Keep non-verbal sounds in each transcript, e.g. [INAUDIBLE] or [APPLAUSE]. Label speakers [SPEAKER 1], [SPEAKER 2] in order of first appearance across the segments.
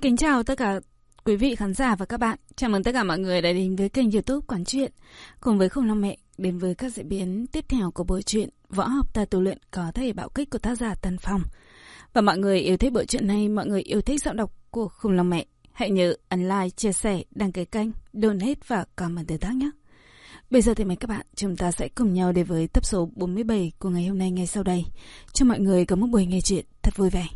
[SPEAKER 1] Xin kính chào tất cả quý vị khán giả và các bạn. Chào mừng tất cả mọi người đã đến với kênh youtube Quán Chuyện. Cùng với Khổng Long Mẹ đến với các diễn biến tiếp theo của bộ truyện Võ học ta tu luyện có thể bạo kích của tác giả Tân Phong. Và mọi người yêu thích bộ truyện này, mọi người yêu thích giọng đọc của Khổng Long Mẹ. Hãy nhớ ấn like, chia sẻ, đăng ký kênh, donate và comment tương tác nhé. Bây giờ thì mời các bạn, chúng ta sẽ cùng nhau đến với tập số 47 của ngày hôm nay ngay sau đây. Cho mọi người có một buổi nghe chuyện thật vui vẻ.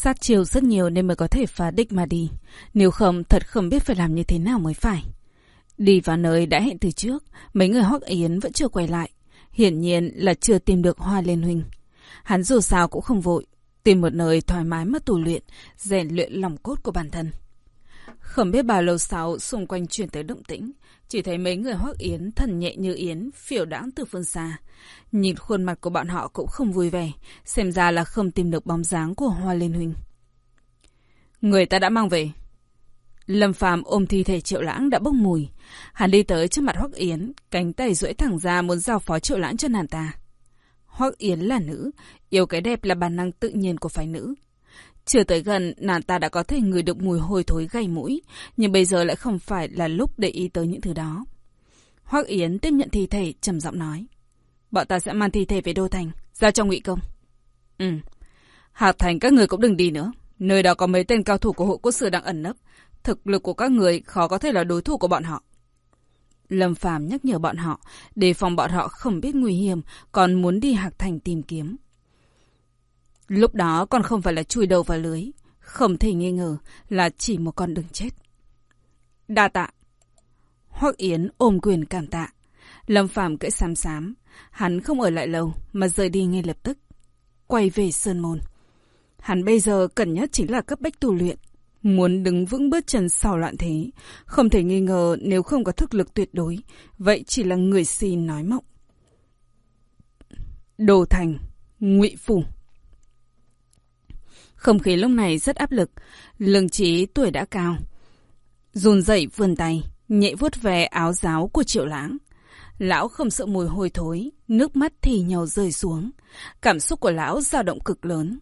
[SPEAKER 1] Sát chiều rất nhiều nên mới có thể phá địch mà đi. Nếu không, thật không biết phải làm như thế nào mới phải. Đi vào nơi đã hẹn từ trước, mấy người Hoắc Yến vẫn chưa quay lại. Hiển nhiên là chưa tìm được Hoa Liên Huynh. Hắn dù sao cũng không vội, tìm một nơi thoải mái mà tù luyện, rèn luyện lòng cốt của bản thân. Không biết bao lâu sau, xung quanh chuyển tới động tĩnh, chỉ thấy mấy người hoắc yến thần nhẹ như yến, phiểu đãng từ phương xa. Nhìn khuôn mặt của bọn họ cũng không vui vẻ, xem ra là không tìm được bóng dáng của Hoa Liên Huynh. Người ta đã mang về. Lâm Phàm ôm thi thể Triệu Lãng đã bốc mùi. Hắn đi tới trước mặt Hoắc Yến, cánh tay duỗi thẳng ra muốn giao phó Triệu Lãng cho nàng ta. Hoắc Yến là nữ, yêu cái đẹp là bản năng tự nhiên của phái nữ. Chưa tới gần, nàng ta đã có thể ngửi được mùi hôi thối gây mũi, nhưng bây giờ lại không phải là lúc để ý tới những thứ đó. Hoắc Yến tiếp nhận thi thể, trầm giọng nói. Bọn ta sẽ mang thi thể về Đô Thành, giao cho ngụy Công. Ừ. Hạc Thành các người cũng đừng đi nữa. Nơi đó có mấy tên cao thủ của hội quốc sư đang ẩn nấp. Thực lực của các người khó có thể là đối thủ của bọn họ. Lâm Phàm nhắc nhở bọn họ, đề phòng bọn họ không biết nguy hiểm, còn muốn đi Hạc Thành tìm kiếm. Lúc đó còn không phải là chui đầu vào lưới. Không thể nghi ngờ là chỉ một con đường chết. Đa tạ. Hoắc Yến ôm quyền cảm tạ. Lâm Phàm cưỡi xám xám. Hắn không ở lại lâu mà rời đi ngay lập tức. Quay về Sơn Môn. Hắn bây giờ cần nhất chính là cấp bách tu luyện. Muốn đứng vững bước chân sau loạn thế. Không thể nghi ngờ nếu không có thực lực tuyệt đối. Vậy chỉ là người si nói mộng. Đồ Thành, ngụy Phủ không khí lúc này rất áp lực. Lương trí tuổi đã cao. Run dậy vươn tay, nhẹ vuốt về áo giáo của triệu lãng. Lão không sợ mùi hôi thối, nước mắt thì nhau rơi xuống. Cảm xúc của lão dao động cực lớn.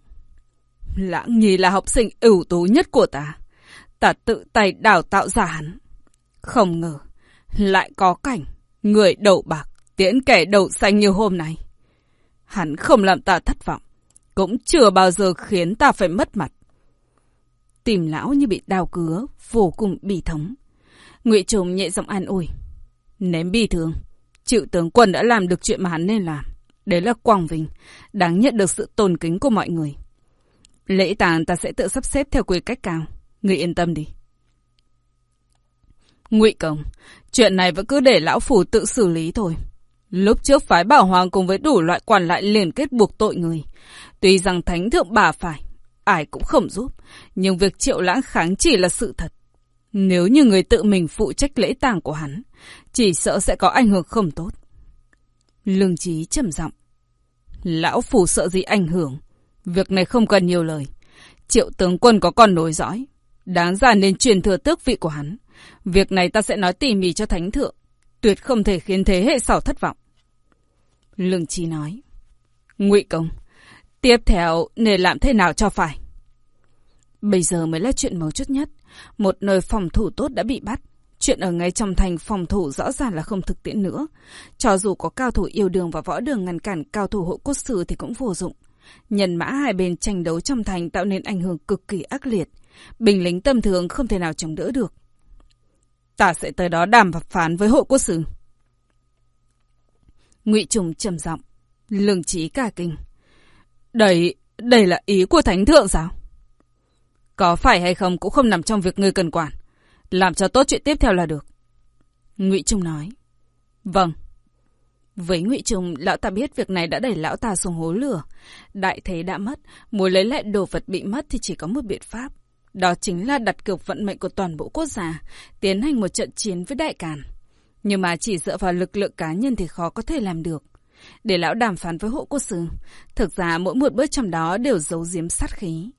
[SPEAKER 1] Lãng nhi là học sinh ưu tú nhất của ta. Ta tự tay đào tạo ra hắn. Không ngờ, lại có cảnh, người đầu bạc, tiễn kẻ đầu xanh như hôm nay. Hắn không làm ta thất vọng cũng chưa bao giờ khiến ta phải mất mặt. Tìm lão như bị đào cứa, vô cùng bi thống. Ngụy Trùng nhẹ giọng an ủi. Ném bi thường, chịu tướng quân đã làm được chuyện mà hắn nên làm. Đấy là quang vinh, đáng nhận được sự tôn kính của mọi người. Lễ tàng ta sẽ tự sắp xếp theo quy cách cao. ngươi yên tâm đi. Ngụy Công, chuyện này vẫn cứ để lão phủ tự xử lý thôi. Lúc trước phái bảo hoàng cùng với đủ loại quản lại liên kết buộc tội người. Tuy rằng thánh thượng bà phải, ai cũng không giúp, nhưng việc triệu lãng kháng chỉ là sự thật. Nếu như người tự mình phụ trách lễ tàng của hắn, chỉ sợ sẽ có ảnh hưởng không tốt. Lương trí trầm giọng Lão phủ sợ gì ảnh hưởng, việc này không cần nhiều lời. Triệu tướng quân có con nối dõi, đáng ra nên truyền thừa tước vị của hắn. Việc này ta sẽ nói tỉ mỉ cho thánh thượng, tuyệt không thể khiến thế hệ sau thất vọng. Lương Chi nói. Ngụy Công, tiếp theo nên làm thế nào cho phải? Bây giờ mới là chuyện mấu chốt nhất. Một nơi phòng thủ tốt đã bị bắt. Chuyện ở ngay trong thành phòng thủ rõ ràng là không thực tiễn nữa. Cho dù có cao thủ yêu đường và võ đường ngăn cản cao thủ hộ cốt sử thì cũng vô dụng. Nhân mã hai bên tranh đấu trong thành tạo nên ảnh hưởng cực kỳ ác liệt. Bình lính tâm thường không thể nào chống đỡ được. Ta sẽ tới đó đàm và phán với hộ quốc sử. Ngụy Trùng trầm giọng, lương trí cả kinh. Đây, đây là ý của thánh thượng sao? Có phải hay không cũng không nằm trong việc ngươi cần quản. Làm cho tốt chuyện tiếp theo là được. Ngụy Trung nói. Vâng. Với Ngụy Trung, lão ta biết việc này đã đẩy lão ta xuống hố lửa. Đại thế đã mất, muốn lấy lại đồ vật bị mất thì chỉ có một biện pháp. Đó chính là đặt cược vận mệnh của toàn bộ quốc gia, tiến hành một trận chiến với đại càn. Nhưng mà chỉ dựa vào lực lượng cá nhân thì khó có thể làm được. Để lão đàm phán với hộ quốc sư, thực ra mỗi một bước trong đó đều giấu giếm sát khí.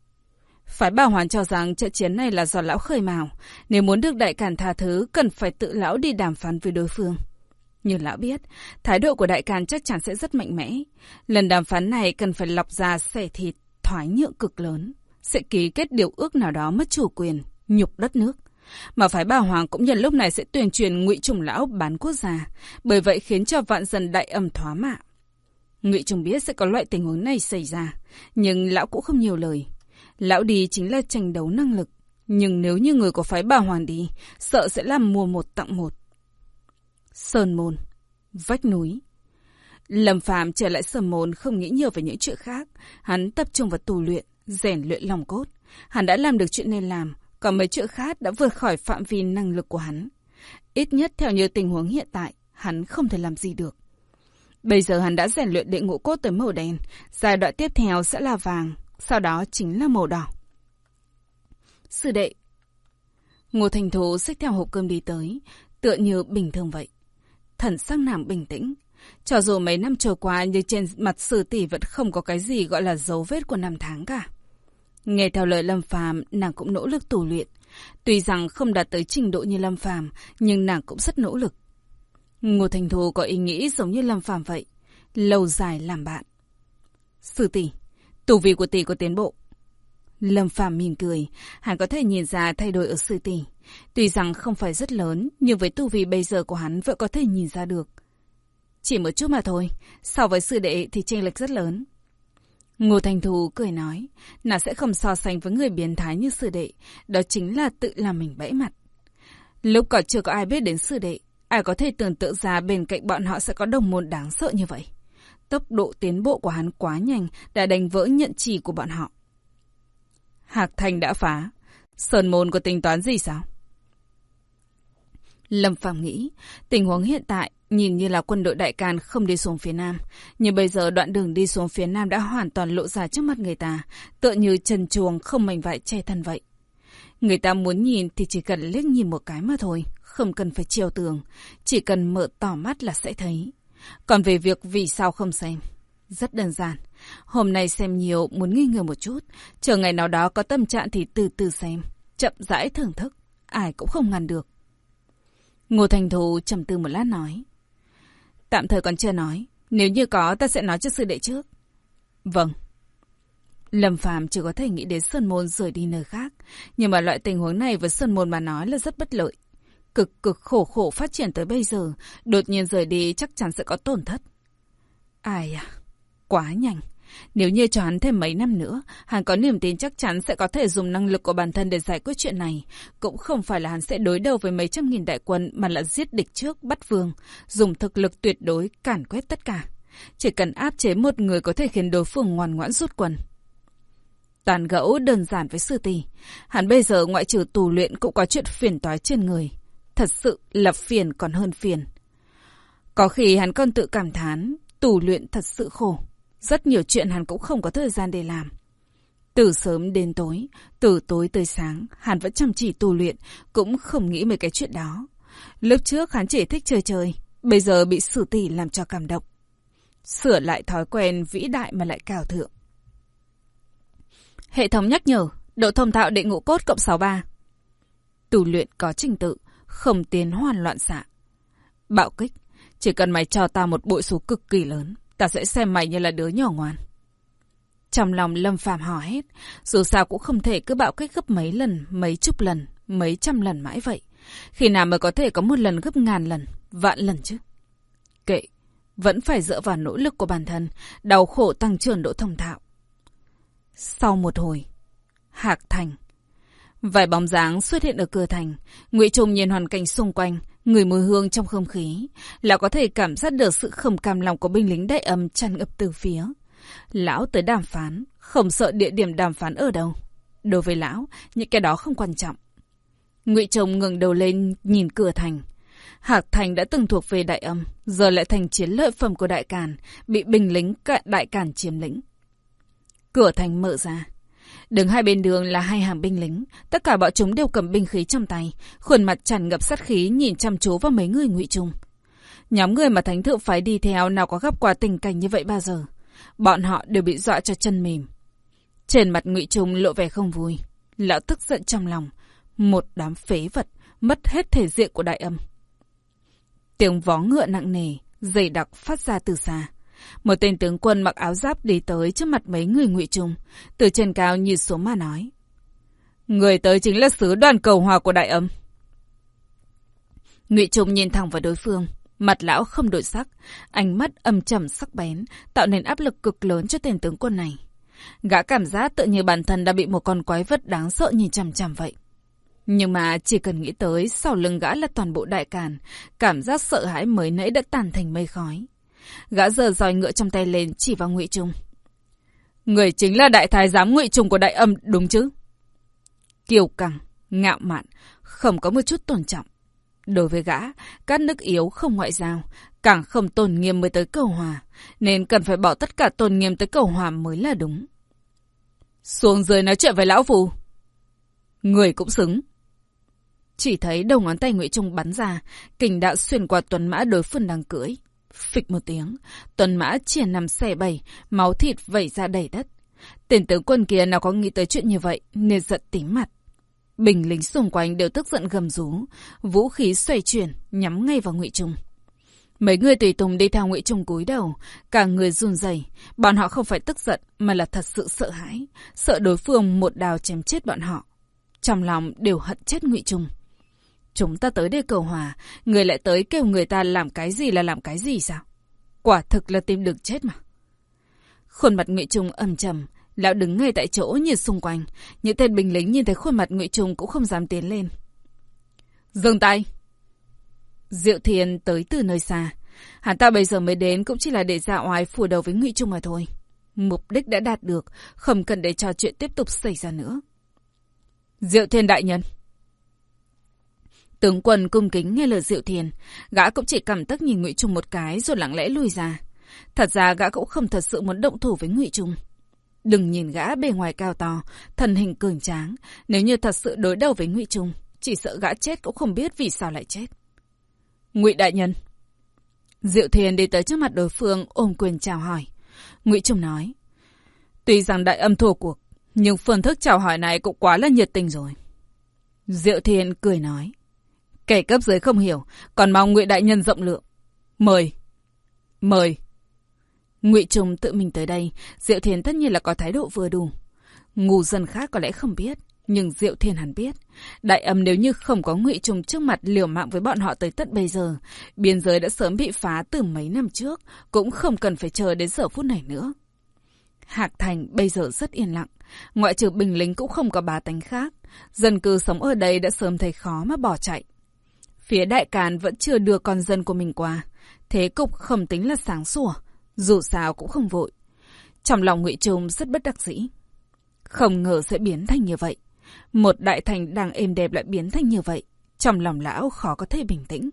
[SPEAKER 1] Phái bảo hoàn cho rằng trận chiến này là do lão khơi mào. Nếu muốn được đại càn tha thứ, cần phải tự lão đi đàm phán với đối phương. Như lão biết, thái độ của đại càn chắc chắn sẽ rất mạnh mẽ. Lần đàm phán này cần phải lọc ra xẻ thịt, thoái nhượng cực lớn. Sẽ ký kết điều ước nào đó mất chủ quyền, nhục đất nước. Mà phái bà Hoàng cũng nhận lúc này sẽ tuyên truyền ngụy trùng lão bán quốc gia, bởi vậy khiến cho vạn dân đại âm thoá mạ. Ngụy trùng biết sẽ có loại tình huống này xảy ra, nhưng lão cũng không nhiều lời. Lão đi chính là tranh đấu năng lực, nhưng nếu như người của phái bà Hoàng đi, sợ sẽ làm mua một tặng một. Sơn môn, vách núi. Lâm Phạm trở lại Sơn môn không nghĩ nhiều về những chuyện khác, hắn tập trung vào tu luyện, rèn luyện lòng cốt. Hắn đã làm được chuyện nên làm, còn mấy chuyện khác đã vượt khỏi phạm vi năng lực của hắn. Ít nhất theo như tình huống hiện tại, hắn không thể làm gì được. Bây giờ hắn đã rèn luyện đệ ngũ cốt tới màu đen, giai đoạn tiếp theo sẽ là vàng, sau đó chính là màu đỏ. Sư đệ Ngô Thành Thú xách theo hộp cơm đi tới, tựa như bình thường vậy. Thần sắc nàng bình tĩnh. Cho dù mấy năm trôi qua nhưng trên mặt sư tỷ vẫn không có cái gì gọi là dấu vết của năm tháng cả. Nghe theo lời Lâm Phàm, nàng cũng nỗ lực tù luyện. Tuy rằng không đạt tới trình độ như Lâm Phàm, nhưng nàng cũng rất nỗ lực. Ngô Thành Thù có ý nghĩ giống như Lâm Phàm vậy, lâu dài làm bạn. Sư tỷ, tù vị của tỷ có tiến bộ. Lâm Phàm mỉm cười, hắn có thể nhìn ra thay đổi ở sư tỷ. Tuy rằng không phải rất lớn, nhưng với tu vi bây giờ của hắn vẫn có thể nhìn ra được. Chỉ một chút mà thôi, so với sư đệ thì chênh lệch rất lớn. Ngô Thành Thù cười nói, nàng sẽ không so sánh với người biến thái như sư đệ, đó chính là tự làm mình bẫy mặt. Lúc còn chưa có ai biết đến sư đệ, ai có thể tưởng tượng ra bên cạnh bọn họ sẽ có đồng môn đáng sợ như vậy. Tốc độ tiến bộ của hắn quá nhanh đã đánh vỡ nhận chỉ của bọn họ. Hạc Thành đã phá. Sơn môn có tính toán gì sao? Lâm Phàm nghĩ, tình huống hiện tại nhìn như là quân đội đại càn không đi xuống phía nam. Nhưng bây giờ đoạn đường đi xuống phía nam đã hoàn toàn lộ ra trước mắt người ta, tựa như trần chuồng không mảnh vải che thân vậy. Người ta muốn nhìn thì chỉ cần liếc nhìn một cái mà thôi, không cần phải treo tường, chỉ cần mở tỏ mắt là sẽ thấy. Còn về việc vì sao không xem, rất đơn giản. Hôm nay xem nhiều muốn nghi ngờ một chút, chờ ngày nào đó có tâm trạng thì từ từ xem, chậm rãi thưởng thức, ai cũng không ngăn được. Ngô Thành Thù trầm tư một lát nói. Tạm thời còn chưa nói. Nếu như có, ta sẽ nói cho sư đệ trước. Vâng. Lâm Phàm chỉ có thể nghĩ đến Sơn Môn rời đi nơi khác. Nhưng mà loại tình huống này với Sơn Môn mà nói là rất bất lợi. Cực cực khổ khổ phát triển tới bây giờ, đột nhiên rời đi chắc chắn sẽ có tổn thất. Ai à, quá nhanh. Nếu như cho hắn thêm mấy năm nữa, hắn có niềm tin chắc chắn sẽ có thể dùng năng lực của bản thân để giải quyết chuyện này. Cũng không phải là hắn sẽ đối đầu với mấy trăm nghìn đại quân mà là giết địch trước, bắt vương, dùng thực lực tuyệt đối cản quét tất cả. Chỉ cần áp chế một người có thể khiến đối phương ngoan ngoãn rút quân. Tàn gẫu đơn giản với sư tỷ. Hắn bây giờ ngoại trừ tù luyện cũng có chuyện phiền toái trên người. Thật sự là phiền còn hơn phiền. Có khi hắn còn tự cảm thán, tù luyện thật sự khổ. Rất nhiều chuyện hắn cũng không có thời gian để làm. Từ sớm đến tối, từ tối tới sáng, hắn vẫn chăm chỉ tu luyện, cũng không nghĩ mấy cái chuyện đó. Lúc trước hắn chỉ thích chơi chơi, bây giờ bị sử tỷ làm cho cảm động. Sửa lại thói quen vĩ đại mà lại cao thượng. Hệ thống nhắc nhở, độ thông thạo đệ ngũ cốt cộng 63. Tu luyện có trình tự, không tiến hoàn loạn xạ. Bạo kích, chỉ cần mày cho tao một bội số cực kỳ lớn, ta sẽ xem mày như là đứa nhỏ ngoan. Trong lòng Lâm Phàm hò hét, dù sao cũng không thể cứ bạo kích gấp mấy lần, mấy chục lần, mấy trăm lần mãi vậy. Khi nào mới có thể có một lần gấp ngàn lần, vạn lần chứ? Kệ, vẫn phải dựa vào nỗ lực của bản thân, đau khổ tăng trưởng độ thông thạo. Sau một hồi, Hạc Thành. Vài bóng dáng xuất hiện ở cửa thành, Ngụy Trung nhìn hoàn cảnh xung quanh, người mùi hương trong không khí, là có thể cảm giác được sự không cam lòng của binh lính đại âm tràn ngập từ phía. Lão tới đàm phán, không sợ địa điểm đàm phán ở đâu. Đối với lão, những cái đó không quan trọng. Ngụy chồng ngừng đầu lên nhìn cửa thành. Hạc Thành đã từng thuộc về đại âm, giờ lại thành chiến lợi phẩm của đại càn, bị binh lính đại càn chiếm lĩnh. Cửa thành mở ra. Đứng hai bên đường là hai hàng binh lính, tất cả bọn chúng đều cầm binh khí trong tay, khuôn mặt tràn ngập sát khí nhìn chăm chú vào mấy người ngụy trung. Nhóm người mà thánh thượng phái đi theo nào có gặp qua tình cảnh như vậy bao giờ. Bọn họ đều bị dọa cho chân mềm. Trên mặt ngụy trung lộ vẻ không vui. Lão tức giận trong lòng. Một đám phế vật, mất hết thể diện của đại âm. Tiếng vó ngựa nặng nề, dày đặc phát ra từ xa. Một tên tướng quân mặc áo giáp đi tới trước mặt mấy người ngụy trung, từ trên cao nhìn xuống mà nói. Người tới chính là sứ đoàn cầu hòa của đại âm. Ngụy Trung nhìn thẳng vào đối phương, mặt lão không đổi sắc, ánh mắt âm trầm sắc bén, tạo nên áp lực cực lớn cho tên tướng quân này. Gã cảm giác tự như bản thân đã bị một con quái vật đáng sợ nhìn chằm chằm vậy. Nhưng mà chỉ cần nghĩ tới sau lưng gã là toàn bộ đại càn, cảm giác sợ hãi mới nãy đã tàn thành mây khói. Gã giờ roi ngựa trong tay lên chỉ vào ngụy Trung. Người chính là đại thái giám ngụy Trung của đại âm đúng chứ? Kiều căng, ngạo mạn, không có một chút tôn trọng. Đối với gã, các nước yếu không ngoại giao, càng không tôn nghiêm mới tới cầu hòa, nên cần phải bỏ tất cả tôn nghiêm tới cầu hòa mới là đúng. Xuống dưới nói chuyện với lão phù. Người cũng xứng. Chỉ thấy đầu ngón tay Ngụy Trung bắn ra, kình đạo xuyên qua tuần mã đối phương đang cưỡi. Phịch một tiếng, tuần mã triển nằm xẻ bầy, máu thịt vẩy ra đầy đất. Tên tướng quân kia nào có nghĩ tới chuyện như vậy, nên giận tím mặt. Bình lính xung quanh đều tức giận gầm rú, vũ khí xoay chuyển, nhắm ngay vào Ngụy Trung. Mấy người tùy tùng đi theo Ngụy Trung cúi đầu, cả người run rẩy, bọn họ không phải tức giận mà là thật sự sợ hãi, sợ đối phương một đào chém chết bọn họ. Trong lòng đều hận chết Ngụy Trung. Chúng ta tới đây cầu hòa, người lại tới kêu người ta làm cái gì là làm cái gì sao? Quả thực là tìm được chết mà. Khuôn mặt Ngụy Trung âm trầm, lão đứng ngay tại chỗ nhìn xung quanh, những tên binh lính nhìn thấy khuôn mặt Ngụy Trung cũng không dám tiến lên. Dừng tay! Diệu Thiên tới từ nơi xa. Hắn ta bây giờ mới đến cũng chỉ là để ra oai phủ đầu với Ngụy Trung mà thôi. Mục đích đã đạt được, không cần để trò chuyện tiếp tục xảy ra nữa. Diệu Thiên đại nhân! Tướng quân cung kính nghe lời Diệu thiền gã cũng chỉ cảm tức nhìn Ngụy Trung một cái rồi lặng lẽ lùi ra. Thật ra gã cũng không thật sự muốn động thủ với Ngụy Trung. Đừng nhìn gã bề ngoài cao to, thần hình cường tráng, nếu như thật sự đối đầu với Ngụy Trung, chỉ sợ gã chết cũng không biết vì sao lại chết. Ngụy đại nhân. Diệu thiền đi tới trước mặt đối phương ôm quyền chào hỏi. Ngụy Trung nói: "Tuy rằng đại âm thua cuộc, nhưng phương thức chào hỏi này cũng quá là nhiệt tình rồi." Diệu Thiên cười nói: Kẻ cấp dưới không hiểu, còn mong ngụy đại nhân rộng lượng. Mời. Mời. Ngụy Trung tự mình tới đây, Diệu Thiên tất nhiên là có thái độ vừa đủ. Ngu dân khác có lẽ không biết, nhưng Diệu Thiên hẳn biết. Đại âm nếu như không có Ngụy Trung trước mặt liều mạng với bọn họ tới tận bây giờ, biên giới đã sớm bị phá từ mấy năm trước, cũng không cần phải chờ đến giờ phút này nữa. Hạc Thành bây giờ rất yên lặng, ngoại trừ bình lính cũng không có bá tánh khác. Dân cư sống ở đây đã sớm thấy khó mà bỏ chạy. Phía đại càn vẫn chưa đưa con dân của mình qua. Thế cục không tính là sáng sủa, dù sao cũng không vội. Trong lòng ngụy Trung rất bất đắc dĩ. Không ngờ sẽ biến thành như vậy. Một đại thành đang êm đẹp lại biến thành như vậy. Trong lòng lão khó có thể bình tĩnh.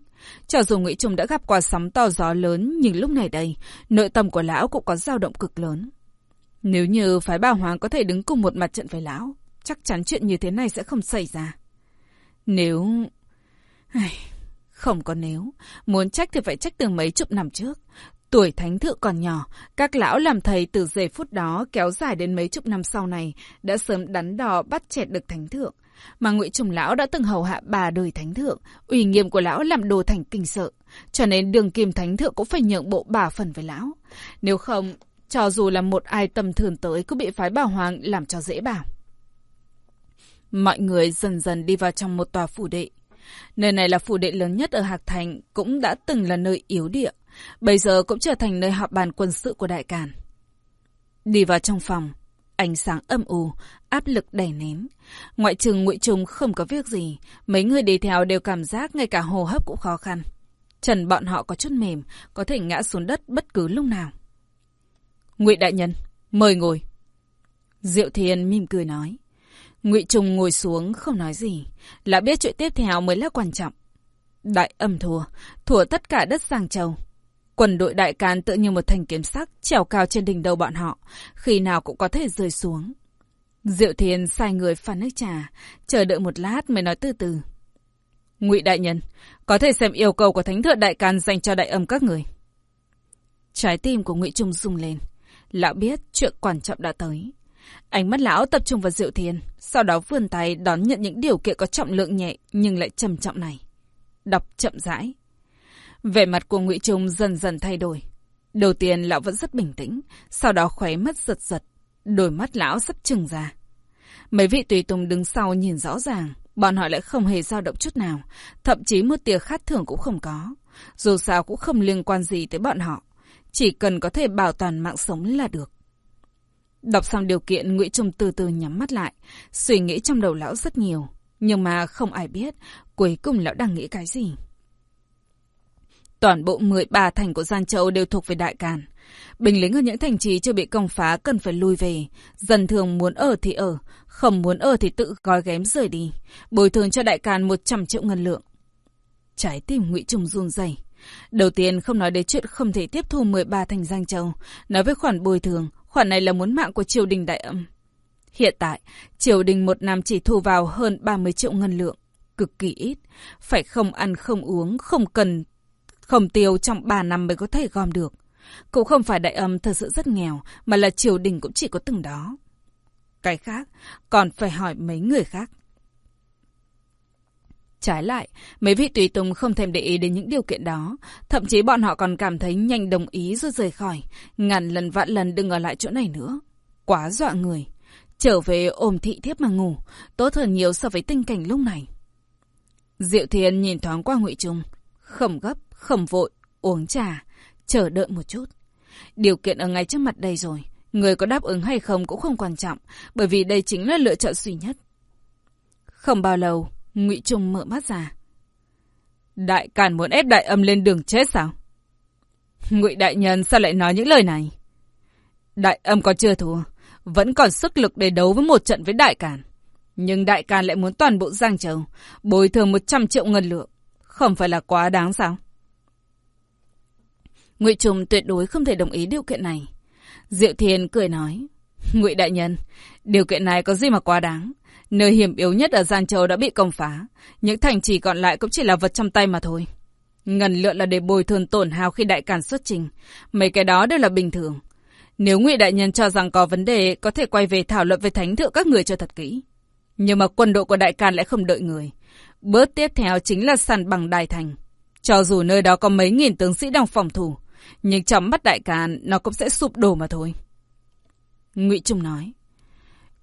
[SPEAKER 1] Cho dù Ngụy Trung đã gặp qua sóng to gió lớn, nhưng lúc này đây, nội tâm của lão cũng có dao động cực lớn. Nếu như phái bà Hoàng có thể đứng cùng một mặt trận với lão, chắc chắn chuyện như thế này sẽ không xảy ra. Nếu không có nếu, muốn trách thì phải trách từ mấy chục năm trước. Tuổi thánh thượng còn nhỏ, các lão làm thầy từ giây phút đó kéo dài đến mấy chục năm sau này đã sớm đắn đo bắt chẹt được thánh thượng. Mà ngụy Trùng lão đã từng hầu hạ bà đời thánh thượng, uy nghiêm của lão làm đồ thành kinh sợ, cho nên đường kim thánh thượng cũng phải nhượng bộ bà phần với lão. Nếu không, cho dù là một ai tầm thường tới cũng bị phái bảo hoàng làm cho dễ bảo. Mọi người dần dần đi vào trong một tòa phủ đệ. Nơi này là phủ đệ lớn nhất ở Hạc Thành, cũng đã từng là nơi yếu địa. Bây giờ cũng trở thành nơi họp bàn quân sự của Đại Càn. Đi vào trong phòng, ánh sáng âm u, áp lực đè nén. Ngoại trừ ngụy trùng không có việc gì, mấy người đi theo đều cảm giác ngay cả hô hấp cũng khó khăn. Trần bọn họ có chút mềm, có thể ngã xuống đất bất cứ lúc nào. Ngụy đại nhân, mời ngồi. Diệu Thiên mỉm cười nói. Ngụy Trung ngồi xuống không nói gì, là biết chuyện tiếp theo mới là quan trọng. Đại âm thua, thua tất cả đất Giang Châu. Quân đội đại can tự như một thanh kiếm sắc trèo cao trên đỉnh đầu bọn họ, khi nào cũng có thể rơi xuống. Diệu Thiên sai người pha nước trà, chờ đợi một lát mới nói từ từ. Ngụy đại nhân, có thể xem yêu cầu của thánh thượng đại can dành cho đại âm các người. Trái tim của Ngụy Trung rung lên. Lão biết chuyện quan trọng đã tới. Ánh mắt lão tập trung vào Diệu Thiên, sau đó vươn tay đón nhận những điều kiện có trọng lượng nhẹ nhưng lại trầm trọng này. Đọc chậm rãi. Vẻ mặt của Ngụy Trung dần dần thay đổi. Đầu tiên lão vẫn rất bình tĩnh, sau đó khóe mắt giật giật, đôi mắt lão sắp trừng ra. Mấy vị tùy tùng đứng sau nhìn rõ ràng, bọn họ lại không hề dao động chút nào, thậm chí một tia khát thưởng cũng không có. Dù sao cũng không liên quan gì tới bọn họ, chỉ cần có thể bảo toàn mạng sống là được. Đọc xong điều kiện, Ngụy Trung từ từ nhắm mắt lại, suy nghĩ trong đầu lão rất nhiều, nhưng mà không ai biết cuối cùng lão đang nghĩ cái gì. Toàn bộ 13 thành của Gian Châu đều thuộc về Đại Càn. Binh lính ở những thành trì chưa bị công phá cần phải lui về. Dân thường muốn ở thì ở, không muốn ở thì tự gói ghém rời đi. Bồi thường cho Đại Càn 100 triệu ngân lượng. Trái tim ngụy Trung run rẩy. Đầu tiên không nói đến chuyện không thể tiếp thu 13 thành Giang Châu. Nói với khoản bồi thường, khoản này là muốn mạng của triều đình đại âm. Hiện tại, triều đình một năm chỉ thu vào hơn 30 triệu ngân lượng. Cực kỳ ít. Phải không ăn không uống, không cần không tiêu trong 3 năm mới có thể gom được. Cũng không phải đại âm thật sự rất nghèo, mà là triều đình cũng chỉ có từng đó. Cái khác, còn phải hỏi mấy người khác. Trái lại, mấy vị tùy tùng không thèm để ý đến những điều kiện đó. Thậm chí bọn họ còn cảm thấy nhanh đồng ý rồi rời khỏi. Ngàn lần vạn lần đừng ở lại chỗ này nữa. Quá dọa người. Trở về ôm thị thiếp mà ngủ. Tốt hơn nhiều so với tình cảnh lúc này. Diệu Thiên nhìn thoáng qua ngụy Trung. Không gấp, không vội, uống trà, chờ đợi một chút. Điều kiện ở ngay trước mặt đây rồi. Người có đáp ứng hay không cũng không quan trọng, bởi vì đây chính là lựa chọn duy nhất. Không bao lâu, ngụy Trung mở mắt ra. Đại Càn muốn ép đại âm lên đường chết sao? Ngụy đại nhân sao lại nói những lời này? Đại âm còn chưa thua, vẫn còn sức lực để đấu với một trận với đại Càn. Nhưng đại Càn lại muốn toàn bộ Giang Châu, bồi thường 100 triệu ngân lượng. Không phải là quá đáng sao? Ngụy Trung tuyệt đối không thể đồng ý điều kiện này. Diệu Thiên cười nói, Ngụy đại nhân, điều kiện này có gì mà quá đáng? Nơi hiểm yếu nhất ở Giang Châu đã bị công phá, những thành trì còn lại cũng chỉ là vật trong tay mà thôi. Ngần lượng là để bồi thường tổn hao khi đại càn xuất trình, mấy cái đó đều là bình thường. Nếu Ngụy đại nhân cho rằng có vấn đề, có thể quay về thảo luận với thánh thượng các người cho thật kỹ. Nhưng mà quân đội của đại càn lại không đợi người. Bước tiếp theo chính là sàn bằng đài thành. Cho dù nơi đó có mấy nghìn tướng sĩ đang phòng thủ, nhưng trong mắt đại càn nó cũng sẽ sụp đổ mà thôi. Ngụy Trung nói.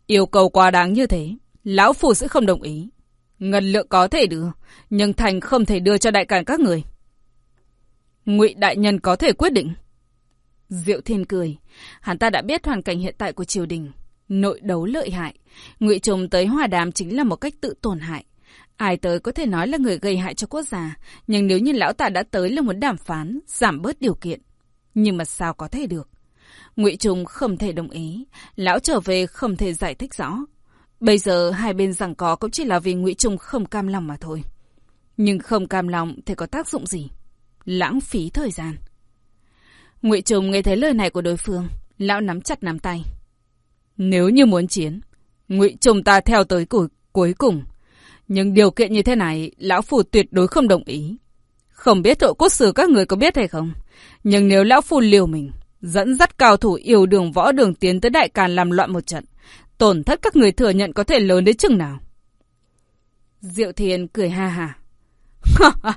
[SPEAKER 1] Yêu cầu quá đáng như thế, lão phù sẽ không đồng ý. Ngân lượng có thể đưa, nhưng thành không thể đưa cho đại càn các người. Ngụy đại nhân có thể quyết định. Diệu Thiên cười, hắn ta đã biết hoàn cảnh hiện tại của triều đình, nội đấu lợi hại, Ngụy trùng tới hòa đàm chính là một cách tự tổn hại. Ai tới có thể nói là người gây hại cho quốc gia, nhưng nếu như lão ta đã tới là muốn đàm phán, giảm bớt điều kiện. Nhưng mà sao có thể được? Ngụy Trung không thể đồng ý, lão trở về không thể giải thích rõ. Bây giờ hai bên rằng có cũng chỉ là vì Ngụy Trung không cam lòng mà thôi. Nhưng không cam lòng thì có tác dụng gì? Lãng phí thời gian. Ngụy Trung nghe thấy lời này của đối phương, lão nắm chặt nắm tay. Nếu như muốn chiến, Ngụy Trung ta theo tới cuối, cuối cùng nhưng điều kiện như thế này, Lão Phu tuyệt đối không đồng ý. Không biết tội cốt sử các người có biết hay không? Nhưng nếu Lão Phu liều mình, dẫn dắt cao thủ yêu đường võ đường tiến tới Đại Càn làm loạn một trận, tổn thất các người thừa nhận có thể lớn đến chừng nào? Diệu Thiên cười ha ha. [LAUGHS]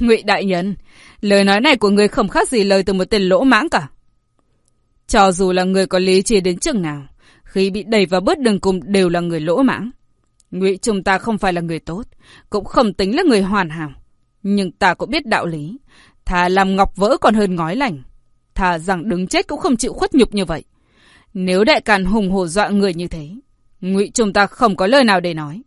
[SPEAKER 1] Ngụy đại nhân, lời nói này của người không khác gì lời từ một tên lỗ mãng cả. Cho dù là người có lý trí đến chừng nào, khi bị đẩy vào bớt đường cùng đều là người lỗ mãng. Ngụy Trung ta không phải là người tốt, cũng không tính là người hoàn hảo. Nhưng ta cũng biết đạo lý. Thà làm ngọc vỡ còn hơn ngói lành. Thà rằng đứng chết cũng không chịu khuất nhục như vậy. Nếu đại càn hùng hổ dọa người như thế, Ngụy trùng ta không có lời nào để nói.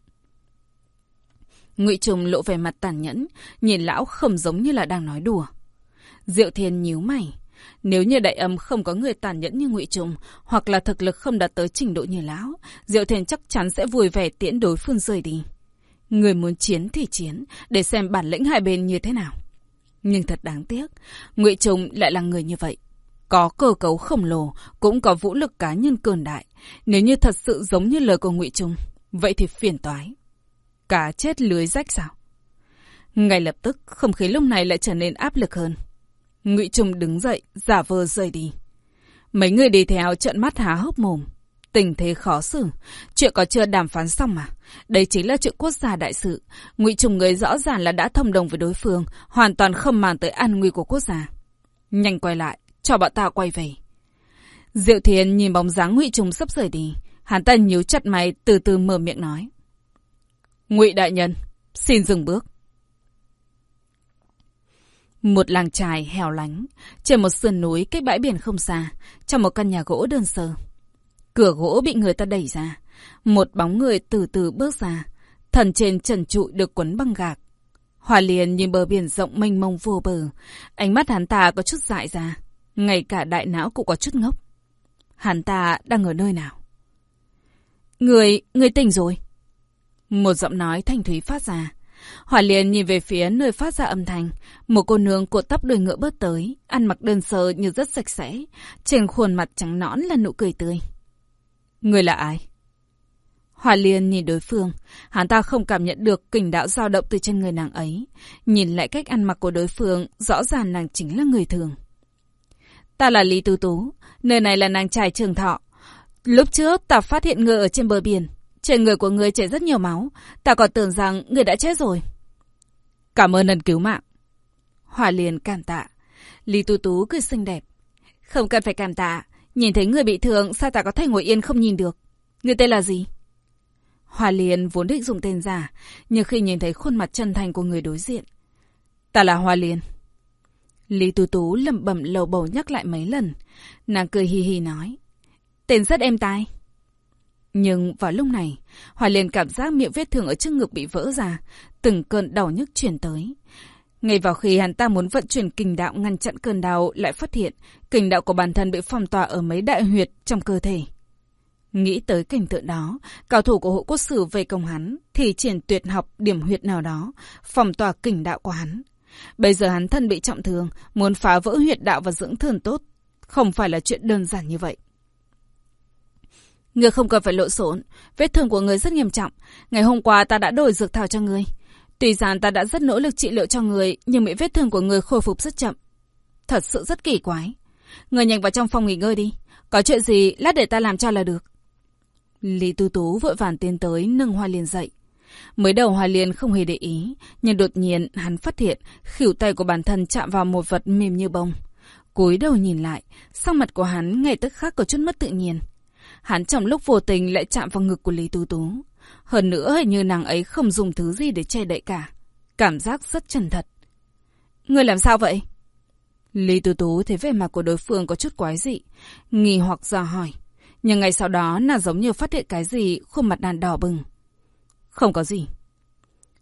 [SPEAKER 1] Ngụy trùng lộ vẻ mặt tàn nhẫn, nhìn lão không giống như là đang nói đùa. Diệu Thiên nhíu mày. Nếu như đại âm không có người tàn nhẫn như ngụy Trùng, hoặc là thực lực không đạt tới trình độ như lão, Diệu thiên chắc chắn sẽ vui vẻ tiễn đối phương rời đi. Người muốn chiến thì chiến, để xem bản lĩnh hai bên như thế nào. Nhưng thật đáng tiếc, ngụy Trùng lại là người như vậy. Có cơ cấu khổng lồ, cũng có vũ lực cá nhân cường đại. Nếu như thật sự giống như lời của ngụy Trung, vậy thì phiền toái. Cá chết lưới rách sao? Ngay lập tức, không khí lúc này lại trở nên áp lực hơn. Ngụy Trung đứng dậy, giả vờ rời đi. Mấy người đi theo trợn mắt há hốc mồm. Tình thế khó xử. Chuyện có chưa đàm phán xong mà. Đây chính là chuyện quốc gia đại sự. Ngụy Trung người rõ ràng là đã thông đồng với đối phương, hoàn toàn không màng tới an nguy của quốc gia. Nhanh quay lại, cho bọn ta quay về. Diệu Thiên nhìn bóng dáng Ngụy trùng sắp rời đi, hắn ta nhíu chặt mày từ từ mở miệng nói: "Ngụy đại nhân, xin dừng bước." Một làng trài hẻo lánh, trên một sườn núi cách bãi biển không xa, trong một căn nhà gỗ đơn sơ. Cửa gỗ bị người ta đẩy ra, một bóng người từ từ bước ra, thần trên trần trụi được quấn băng gạc. Hòa liền nhìn bờ biển rộng mênh mông vô bờ, ánh mắt hắn ta có chút dại ra, ngay cả đại não cũng có chút ngốc. Hắn ta đang ở nơi nào? Người, người tỉnh rồi. Một giọng nói thanh thúy phát ra. Hỏa liền nhìn về phía nơi phát ra âm thanh. Một cô nương cột tóc đuôi ngựa bớt tới, ăn mặc đơn sơ như rất sạch sẽ. Trên khuôn mặt trắng nõn là nụ cười tươi. Người là ai? Hỏa liên nhìn đối phương, hắn ta không cảm nhận được kình đạo dao động từ trên người nàng ấy. Nhìn lại cách ăn mặc của đối phương, rõ ràng nàng chính là người thường. Ta là Lý Tú Tú, nơi này là nàng trai trường thọ. Lúc trước ta phát hiện người ở trên bờ biển, trên người của người chảy rất nhiều máu, ta còn tưởng rằng người đã chết rồi. Cảm ơn ân cứu mạng. Hòa liền cảm tạ. Lý Tú Tú cười xinh đẹp. Không cần phải cảm tạ, nhìn thấy người bị thương sao ta có thể ngồi yên không nhìn được. Người tên là gì? Hòa Liên vốn định dùng tên giả, nhưng khi nhìn thấy khuôn mặt chân thành của người đối diện. Ta là Hoa Liên. Lý Tú Tú lẩm bẩm lầu bầu nhắc lại mấy lần. Nàng cười hi hi nói. Tên rất êm tai. Nhưng vào lúc này, Hoài liền cảm giác miệng vết thương ở trước ngực bị vỡ ra, từng cơn đau nhức chuyển tới. Ngay vào khi hắn ta muốn vận chuyển kình đạo ngăn chặn cơn đau, lại phát hiện kình đạo của bản thân bị phong tỏa ở mấy đại huyệt trong cơ thể. Nghĩ tới cảnh tượng đó, cao thủ của hộ quốc sử về công hắn, thì triển tuyệt học điểm huyệt nào đó, phòng tỏa kình đạo của hắn. Bây giờ hắn thân bị trọng thương, muốn phá vỡ huyệt đạo và dưỡng thương tốt, không phải là chuyện đơn giản như vậy. Ngươi không cần phải lộn xộn, vết thương của ngươi rất nghiêm trọng. Ngày hôm qua ta đã đổi dược thảo cho ngươi. Tuy rằng ta đã rất nỗ lực trị liệu cho ngươi, nhưng bị vết thương của ngươi khôi phục rất chậm. Thật sự rất kỳ quái. Ngươi nhanh vào trong phòng nghỉ ngơi đi. Có chuyện gì, lát để ta làm cho là được. Lý Tu Tú vội vàng tiến tới nâng Hoa liền dậy. Mới đầu Hoa Liên không hề để ý, nhưng đột nhiên hắn phát hiện khỉu tay của bản thân chạm vào một vật mềm như bông. cúi đầu nhìn lại, sắc mặt của hắn ngay tức khắc có chút mất tự nhiên. Hắn trong lúc vô tình lại chạm vào ngực của Lý Tú Tú. Hơn nữa hình như nàng ấy không dùng thứ gì để che đậy cả. Cảm giác rất chân thật. Người làm sao vậy? Lý Tú Tú thấy vẻ mặt của đối phương có chút quái dị. Nghi hoặc ra hỏi. Nhưng ngày sau đó nàng giống như phát hiện cái gì khuôn mặt nàng đỏ bừng. Không có gì.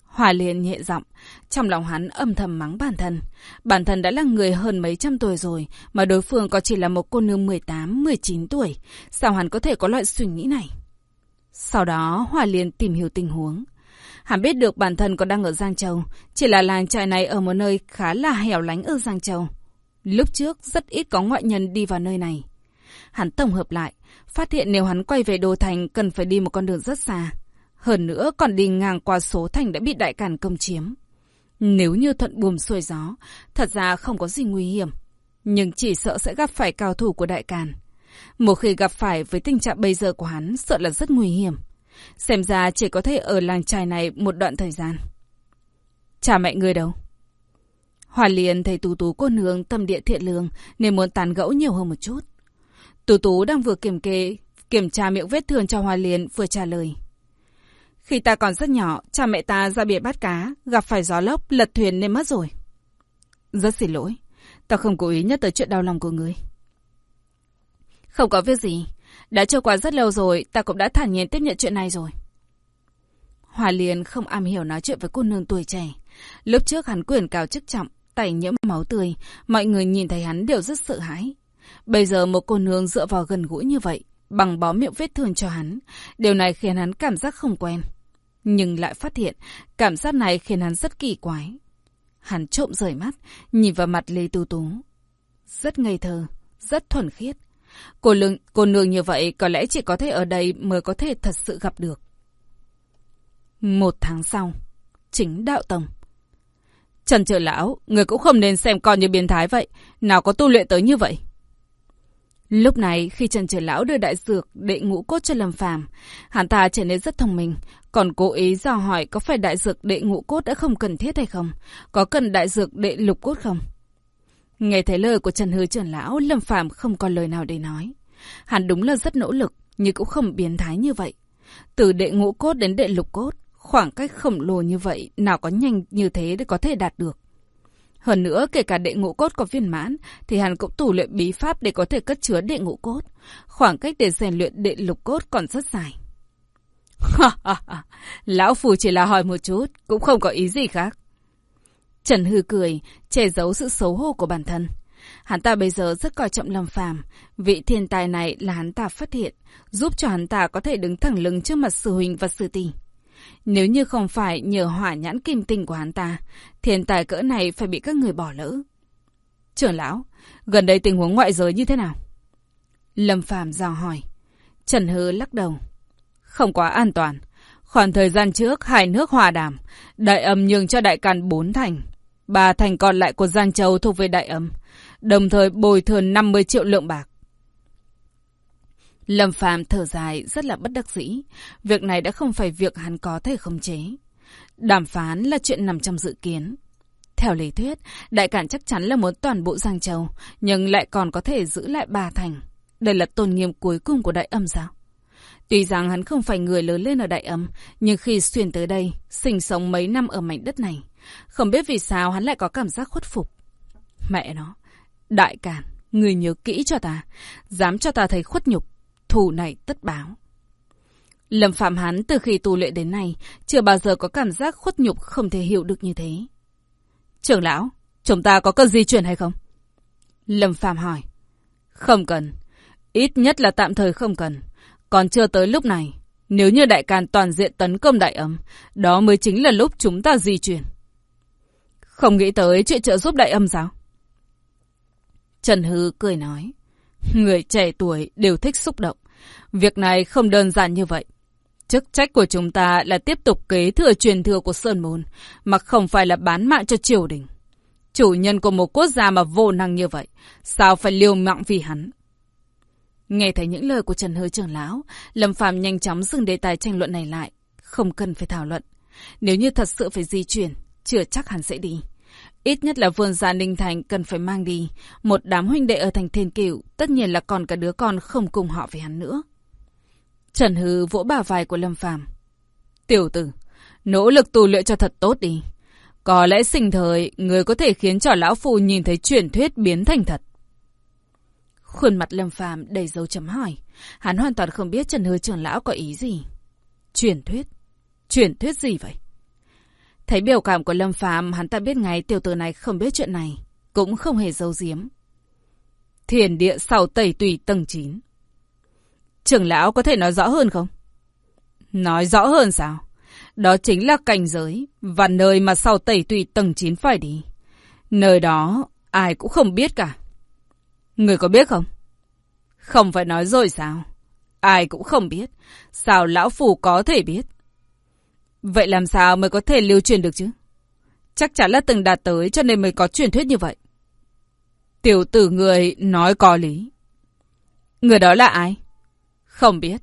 [SPEAKER 1] Hòa liền nhẹ giọng, trong lòng hắn âm thầm mắng bản thân. Bản thân đã là người hơn mấy trăm tuổi rồi, mà đối phương có chỉ là một cô nương 18, 19 tuổi. Sao hắn có thể có loại suy nghĩ này? Sau đó, Hòa liền tìm hiểu tình huống. Hắn biết được bản thân còn đang ở Giang Châu, chỉ là làng trại này ở một nơi khá là hẻo lánh ở Giang Châu. Lúc trước, rất ít có ngoại nhân đi vào nơi này. Hắn tổng hợp lại, phát hiện nếu hắn quay về Đô Thành cần phải đi một con đường rất xa. Hơn nữa còn đi ngang qua số thành đã bị đại càn công chiếm. Nếu như thuận buồm xuôi gió, thật ra không có gì nguy hiểm. Nhưng chỉ sợ sẽ gặp phải cao thủ của đại càn. Một khi gặp phải với tình trạng bây giờ của hắn, sợ là rất nguy hiểm. Xem ra chỉ có thể ở làng trài này một đoạn thời gian. Cha mẹ người đâu? Hòa liền thấy tú tú cô nương tâm địa thiện lương nên muốn tán gẫu nhiều hơn một chút. Tú tú đang vừa kiểm kê, kiểm tra miệng vết thương cho Hoa Liên vừa trả lời. Khi ta còn rất nhỏ, cha mẹ ta ra biển bắt cá, gặp phải gió lốc, lật thuyền nên mất rồi. Rất xin lỗi, ta không cố ý nhắc tới chuyện đau lòng của người. Không có việc gì, đã trôi qua rất lâu rồi, ta cũng đã thản nhiên tiếp nhận chuyện này rồi. Hòa Liên không am hiểu nói chuyện với cô nương tuổi trẻ. Lúc trước hắn quyền cao chức trọng, tay nhiễm máu tươi, mọi người nhìn thấy hắn đều rất sợ hãi. Bây giờ một cô nương dựa vào gần gũi như vậy, bằng bó miệng vết thương cho hắn. Điều này khiến hắn cảm giác không quen. Nhưng lại phát hiện, cảm giác này khiến hắn rất kỳ quái. Hắn trộm rời mắt, nhìn vào mặt Lê Tu Tú. Rất ngây thơ, rất thuần khiết. Cô, lương, cô nương như vậy có lẽ chỉ có thể ở đây mới có thể thật sự gặp được. Một tháng sau, chính đạo tông. Trần trợ lão, người cũng không nên xem con như biến thái vậy. Nào có tu luyện tới như vậy? Lúc này, khi Trần trời lão đưa đại dược đệ ngũ cốt cho Lâm Phàm, hắn ta trở nên rất thông minh, còn cố ý dò hỏi có phải đại dược đệ ngũ cốt đã không cần thiết hay không? Có cần đại dược đệ lục cốt không? Nghe thấy lời của Trần hứa trưởng lão, Lâm Phàm không còn lời nào để nói. Hắn đúng là rất nỗ lực, nhưng cũng không biến thái như vậy. Từ đệ ngũ cốt đến đệ lục cốt, khoảng cách khổng lồ như vậy nào có nhanh như thế để có thể đạt được. Hơn nữa, kể cả đệ ngũ cốt có viên mãn, thì hắn cũng tù luyện bí pháp để có thể cất chứa đệ ngũ cốt. Khoảng cách để rèn luyện đệ lục cốt còn rất dài. [LAUGHS] Lão Phù chỉ là hỏi một chút, cũng không có ý gì khác. Trần Hư cười, che giấu sự xấu hổ của bản thân. Hắn ta bây giờ rất coi trọng Lâm Phàm, vị thiên tài này là hắn ta phát hiện, giúp cho hắn ta có thể đứng thẳng lưng trước mặt sư huynh và sư tỷ. Nếu như không phải nhờ hỏa nhãn kim tinh của hắn ta, thiên tài cỡ này phải bị các người bỏ lỡ. Trưởng lão, gần đây tình huống ngoại giới như thế nào? Lâm Phàm dò hỏi. Trần Hư lắc đầu. Không quá an toàn. Khoảng thời gian trước, hai nước hòa đàm, đại âm nhường cho đại càn bốn thành. Ba thành còn lại của Giang Châu thuộc về đại âm, đồng thời bồi thường 50 triệu lượng bạc. Lâm Phàm thở dài rất là bất đắc dĩ. Việc này đã không phải việc hắn có thể khống chế. Đàm phán là chuyện nằm trong dự kiến. Theo lý thuyết, đại cản chắc chắn là muốn toàn bộ Giang Châu, nhưng lại còn có thể giữ lại ba thành. Đây là tôn nghiêm cuối cùng của đại âm sao? Tuy rằng hắn không phải người lớn lên ở đại âm, nhưng khi xuyên tới đây, sinh sống mấy năm ở mảnh đất này, không biết vì sao hắn lại có cảm giác khuất phục. Mẹ nó, đại cản, người nhớ kỹ cho ta, dám cho ta thấy khuất nhục, thù này tất báo. Lâm Phạm hắn từ khi tu luyện đến nay, chưa bao giờ có cảm giác khuất nhục không thể hiểu được như thế. Trưởng lão, chúng ta có cần di chuyển hay không? Lâm Phạm hỏi. Không cần. Ít nhất là tạm thời không cần. Còn chưa tới lúc này, nếu như đại càn toàn diện tấn công đại ấm, đó mới chính là lúc chúng ta di chuyển. Không nghĩ tới chuyện trợ giúp đại âm sao? Trần Hư cười nói. Người trẻ tuổi đều thích xúc động. Việc này không đơn giản như vậy. Chức trách của chúng ta là tiếp tục kế thừa truyền thừa của Sơn Môn, mà không phải là bán mạng cho triều đình. Chủ nhân của một quốc gia mà vô năng như vậy, sao phải liều mạng vì hắn? Nghe thấy những lời của Trần Hơi trưởng lão, Lâm Phàm nhanh chóng dừng đề tài tranh luận này lại, không cần phải thảo luận. Nếu như thật sự phải di chuyển, chưa chắc hắn sẽ đi. Ít nhất là vườn gia Ninh Thành cần phải mang đi. Một đám huynh đệ ở thành thiên cửu, tất nhiên là còn cả đứa con không cùng họ với hắn nữa. Trần Hư vỗ bà vai của Lâm Phàm Tiểu tử, nỗ lực tu luyện cho thật tốt đi. Có lẽ sinh thời, người có thể khiến cho lão phù nhìn thấy truyền thuyết biến thành thật. Khuôn mặt Lâm Phàm đầy dấu chấm hỏi. Hắn hoàn toàn không biết Trần Hư trưởng lão có ý gì. Truyền thuyết? Truyền thuyết gì vậy? Thấy biểu cảm của Lâm Phàm, hắn ta biết ngay tiểu tử này không biết chuyện này, cũng không hề giấu giếm. Thiền địa sau tẩy tùy tầng 9. Trưởng lão có thể nói rõ hơn không? Nói rõ hơn sao? Đó chính là cảnh giới và nơi mà sau tẩy tùy tầng 9 phải đi. Nơi đó ai cũng không biết cả. Người có biết không? Không phải nói rồi sao? Ai cũng không biết. Sao lão phủ có thể biết? Vậy làm sao mới có thể lưu truyền được chứ? Chắc chắn là từng đạt tới cho nên mới có truyền thuyết như vậy. Tiểu tử người nói có lý. Người đó là ai? Không biết.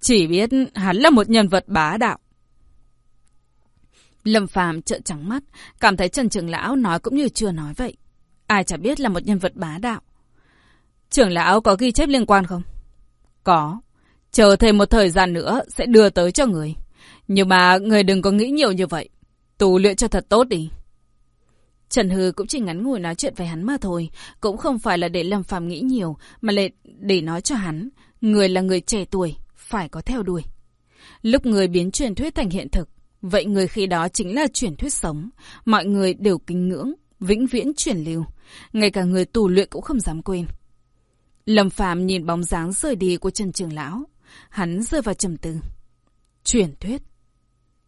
[SPEAKER 1] Chỉ biết hắn là một nhân vật bá đạo. Lâm Phàm trợn trắng mắt, cảm thấy Trần Trường Lão nói cũng như chưa nói vậy. Ai chả biết là một nhân vật bá đạo. Trưởng lão có ghi chép liên quan không? Có. Chờ thêm một thời gian nữa sẽ đưa tới cho người. Nhưng mà người đừng có nghĩ nhiều như vậy. tù luyện cho thật tốt đi. Trần Hư cũng chỉ ngắn ngủi nói chuyện với hắn mà thôi. Cũng không phải là để Lâm Phàm nghĩ nhiều, mà là để nói cho hắn. Người là người trẻ tuổi, phải có theo đuổi. Lúc người biến truyền thuyết thành hiện thực, vậy người khi đó chính là truyền thuyết sống. Mọi người đều kính ngưỡng, vĩnh viễn truyền lưu. Ngay cả người tù luyện cũng không dám quên. Lâm Phạm nhìn bóng dáng rời đi của Trần Trường Lão. Hắn rơi vào trầm tư. Truyền thuyết.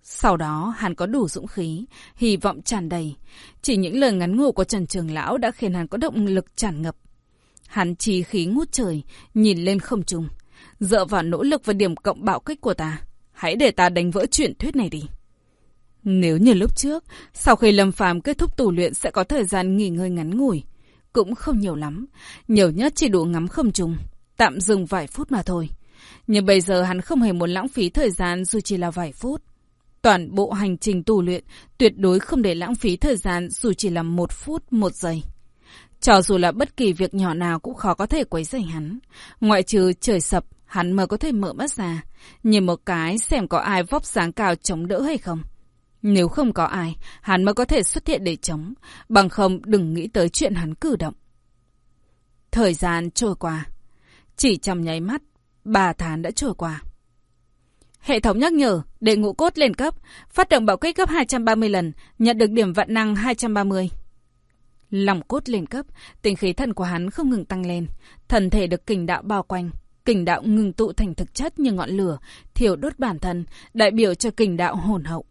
[SPEAKER 1] Sau đó, hắn có đủ dũng khí, hy vọng tràn đầy. Chỉ những lời ngắn ngủ của Trần Trường Lão đã khiến hắn có động lực tràn ngập. Hắn chi khí ngút trời, nhìn lên không trung. Dựa vào nỗ lực và điểm cộng bạo kích của ta, hãy để ta đánh vỡ truyền thuyết này đi. Nếu như lúc trước, sau khi Lâm Phàm kết thúc tù luyện sẽ có thời gian nghỉ ngơi ngắn ngủi, cũng không nhiều lắm, nhiều nhất chỉ đủ ngắm không trung, tạm dừng vài phút mà thôi. Nhưng bây giờ hắn không hề muốn lãng phí thời gian dù chỉ là vài phút. Toàn bộ hành trình tù luyện tuyệt đối không để lãng phí thời gian dù chỉ là một phút, một giây. Cho dù là bất kỳ việc nhỏ nào cũng khó có thể quấy rầy hắn. Ngoại trừ trời sập, hắn mới có thể mở mắt ra. Nhìn một cái xem có ai vóc sáng cao chống đỡ hay không. Nếu không có ai, hắn mới có thể xuất hiện để chống. Bằng không đừng nghĩ tới chuyện hắn cử động. Thời gian trôi qua. Chỉ trong nháy mắt, ba tháng đã trôi qua. Hệ thống nhắc nhở, đệ ngũ cốt lên cấp, phát động bảo kích cấp 230 lần, nhận được điểm vận năng 230. Lòng cốt lên cấp, tình khí thần của hắn không ngừng tăng lên, thần thể được kình đạo bao quanh. Kình đạo ngừng tụ thành thực chất như ngọn lửa, thiểu đốt bản thân, đại biểu cho kình đạo hồn hậu.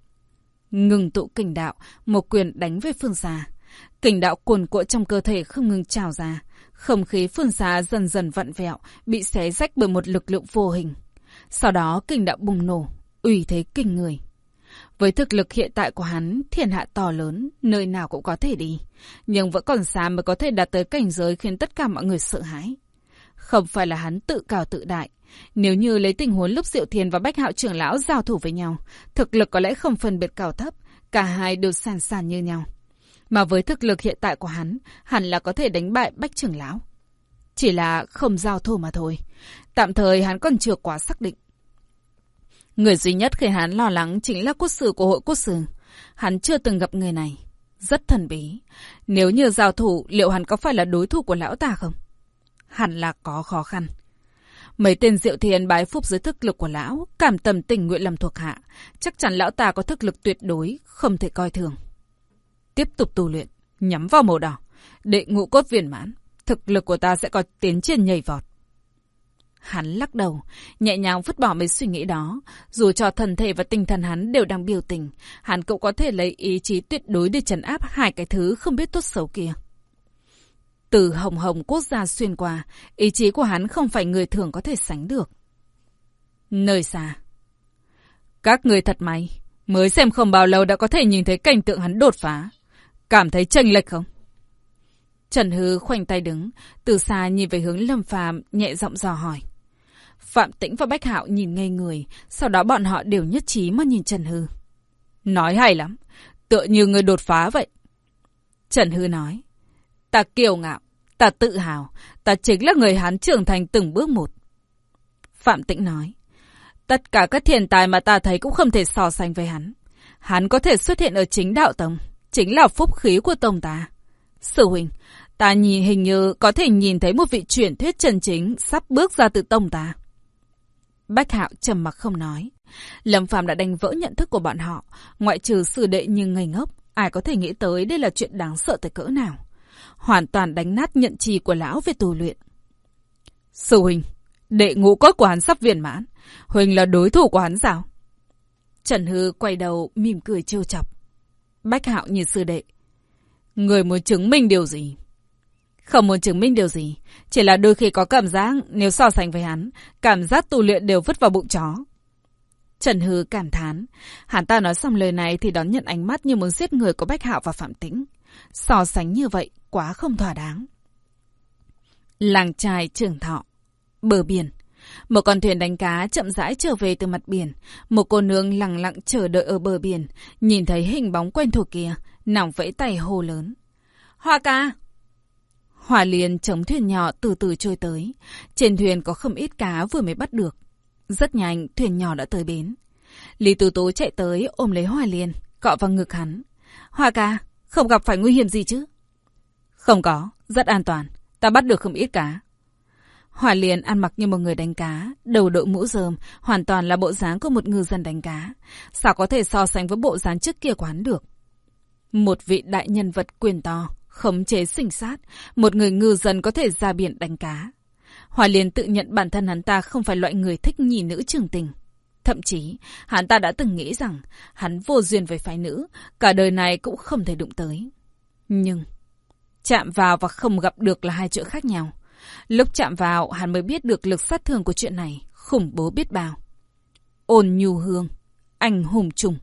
[SPEAKER 1] Ngừng tụ kình đạo, một quyền đánh về phương xa. Kình đạo cuồn cuộn trong cơ thể không ngừng trào ra. Không khí phương xa dần dần vặn vẹo, bị xé rách bởi một lực lượng vô hình. Sau đó kình đạo bùng nổ, ủy thế kinh người. Với thực lực hiện tại của hắn, thiên hạ to lớn, nơi nào cũng có thể đi. Nhưng vẫn còn xa mới có thể đạt tới cảnh giới khiến tất cả mọi người sợ hãi. Không phải là hắn tự cao tự đại. Nếu như lấy tình huống lúc Diệu Thiền và Bách Hạo trưởng lão giao thủ với nhau, thực lực có lẽ không phân biệt cao thấp, cả hai đều sàn sàn như nhau. Mà với thực lực hiện tại của hắn, hẳn là có thể đánh bại Bách trưởng lão. Chỉ là không giao thủ mà thôi. Tạm thời hắn còn chưa quá xác định. Người duy nhất khiến hắn lo lắng chính là quốc sử của hội quốc sử. Hắn chưa từng gặp người này. Rất thần bí. Nếu như giao thủ, liệu hắn có phải là đối thủ của lão ta không? Hẳn là có khó khăn. Mấy tên diệu thiền bái phúc dưới thức lực của lão, cảm tâm tình nguyện làm thuộc hạ. Chắc chắn lão ta có thức lực tuyệt đối, không thể coi thường. Tiếp tục tu luyện, nhắm vào màu đỏ. Đệ ngũ cốt viên mãn, thực lực của ta sẽ có tiến triển nhảy vọt. Hắn lắc đầu, nhẹ nhàng vứt bỏ mấy suy nghĩ đó. Dù cho thần thể và tinh thần hắn đều đang biểu tình, hắn cũng có thể lấy ý chí tuyệt đối để trấn áp hai cái thứ không biết tốt xấu kia. Từ hồng hồng quốc gia xuyên qua, ý chí của hắn không phải người thường có thể sánh được. Nơi xa. Các người thật may, mới xem không bao lâu đã có thể nhìn thấy cảnh tượng hắn đột phá. Cảm thấy chênh lệch không? Trần Hư khoanh tay đứng, từ xa nhìn về hướng Lâm Phàm nhẹ giọng dò hỏi. Phạm Tĩnh và Bách Hạo nhìn ngây người, sau đó bọn họ đều nhất trí mà nhìn Trần Hư. Nói hay lắm, tựa như người đột phá vậy. Trần Hư nói, ta kiêu ngạo, ta tự hào, ta chính là người Hán trưởng thành từng bước một. Phạm Tĩnh nói, tất cả các thiên tài mà ta thấy cũng không thể so sánh với hắn. Hắn có thể xuất hiện ở chính đạo tông, chính là phúc khí của tông ta. Sư huynh, ta nhìn hình như có thể nhìn thấy một vị truyền thuyết chân chính sắp bước ra từ tông ta. Bách Hạo trầm mặc không nói. Lâm Phàm đã đánh vỡ nhận thức của bọn họ, ngoại trừ sư đệ nhưng ngây ngốc, ai có thể nghĩ tới đây là chuyện đáng sợ tới cỡ nào. Hoàn toàn đánh nát nhận trì của lão về tù luyện. Sư huynh, đệ ngũ cốt của hắn sắp viên mãn, huynh là đối thủ của hắn sao? Trần Hư quay đầu mỉm cười trêu chọc. Bách Hạo nhìn sư đệ. Người muốn chứng minh điều gì? Không muốn chứng minh điều gì, chỉ là đôi khi có cảm giác nếu so sánh với hắn, cảm giác tu luyện đều vứt vào bụng chó. Trần Hư cảm thán, hắn ta nói xong lời này thì đón nhận ánh mắt như muốn giết người của Bách Hạo và Phạm Tĩnh. So sánh như vậy, quá không thỏa đáng. Làng trài trường thọ, bờ biển. Một con thuyền đánh cá chậm rãi trở về từ mặt biển. Một cô nương lặng lặng chờ đợi ở bờ biển, nhìn thấy hình bóng quen thuộc kia, nòng vẫy tay hô lớn. Hoa ca, Hoa liền chống thuyền nhỏ từ từ trôi tới. Trên thuyền có không ít cá vừa mới bắt được. Rất nhanh, thuyền nhỏ đã tới bến. Lý Tú Tú chạy tới ôm lấy Hòa liền, cọ vào ngực hắn. Hoa ca, không gặp phải nguy hiểm gì chứ? Không có, rất an toàn. Ta bắt được không ít cá. Hỏa liền ăn mặc như một người đánh cá, đầu đội mũ rơm, hoàn toàn là bộ dáng của một ngư dân đánh cá. Sao có thể so sánh với bộ dáng trước kia quán được? Một vị đại nhân vật quyền to, khống chế sinh sát, một người ngư dân có thể ra biển đánh cá. Hòa Liên tự nhận bản thân hắn ta không phải loại người thích nhì nữ trường tình. Thậm chí, hắn ta đã từng nghĩ rằng hắn vô duyên với phái nữ, cả đời này cũng không thể đụng tới. Nhưng, chạm vào và không gặp được là hai chuyện khác nhau. Lúc chạm vào, hắn mới biết được lực sát thương của chuyện này, khủng bố biết bao. Ôn nhu hương, anh hùng trùng.